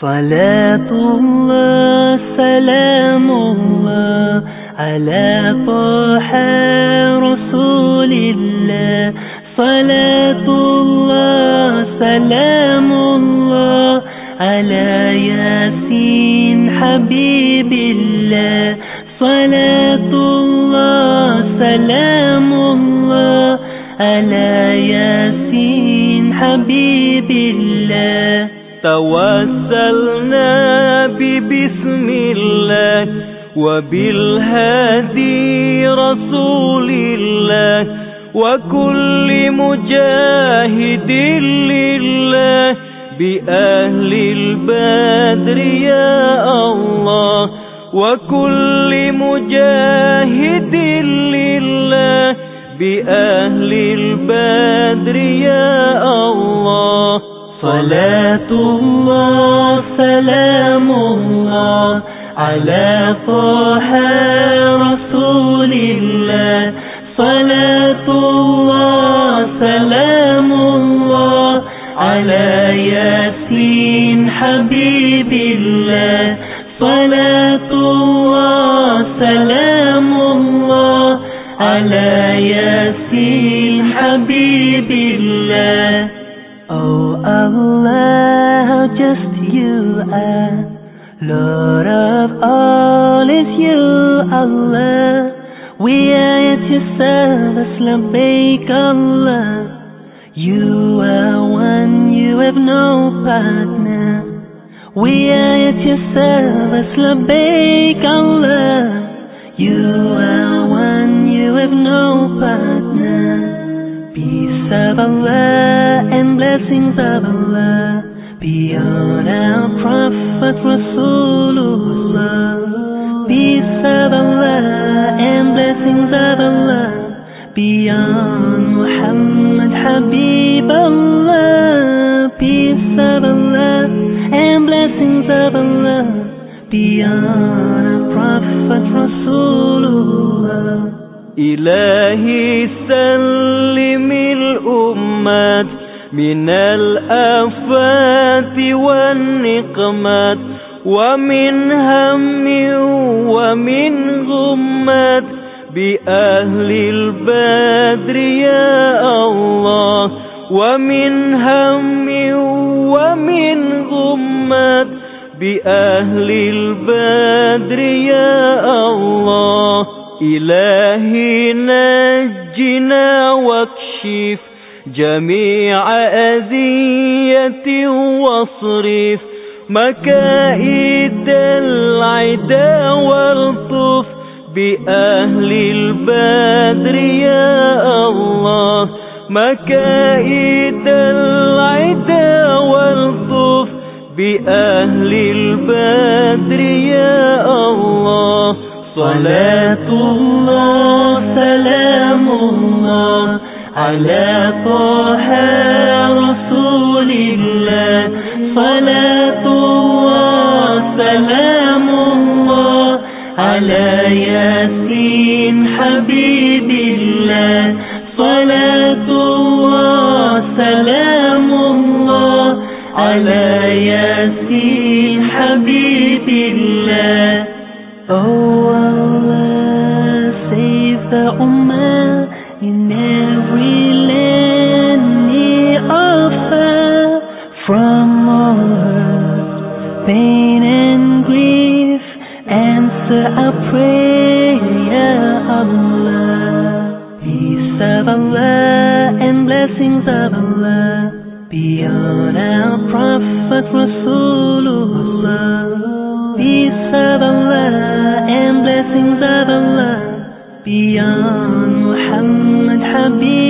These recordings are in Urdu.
صلاة الله سلام الله على طه رسول الله صلاة الله سلام الله على ياسين حبيب الله صلاة الله سلام الله على ياسين حبيب توسلنا ببسم الله وبالهادي رسول الله وكل مجاهد لله بأهل البدر يا الله وكل مجاهد لله بأهل البدر يا الله صلاة الله سلام الله على طه رسول الله. صلاة الله سلام الله على ياسين حبيب الله. صلاة الله سلام الله على ياسين حبيب الله. Oh Allah, how just you are Lord of all is you, Allah We are at your service, labbaik Allah You are one, you have no partner We are at your service, labbaik Allah You are one, you have no partner Peace of Allah and blessings of Allah be on our Prophet Rasulullah. Peace of Allah and blessings of Allah be on Muhammad Habibullah. Peace of Allah and blessings of Allah be on our Prophet Rasulullah. إلهي سلم من الآفات والنقمات، ومن هم ومن غمات، بأهل البدر يا الله، ومن هم ومن غمات، بأهل البدر يا الله. إلهي نجنا واكشف جميع أذية واصرف مكائد العدا والطف بأهل البدر يا الله مكائد العدا والطف بأهل البدر يا الله صلاة الله الله على طه رسول الله صلاة الله سلام الله على ياسين حبيب الله صلاة الله سلام الله على ياسين حبيب الله. Oh Allah, save the Ummah Answer our prayer, Allah. Peace of Allah and blessings of Allah be on our Prophet Rasulullah. Peace of Allah and blessings of Allah be on Muhammad Habibullah.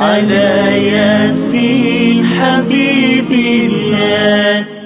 على ياسين حبيب الله.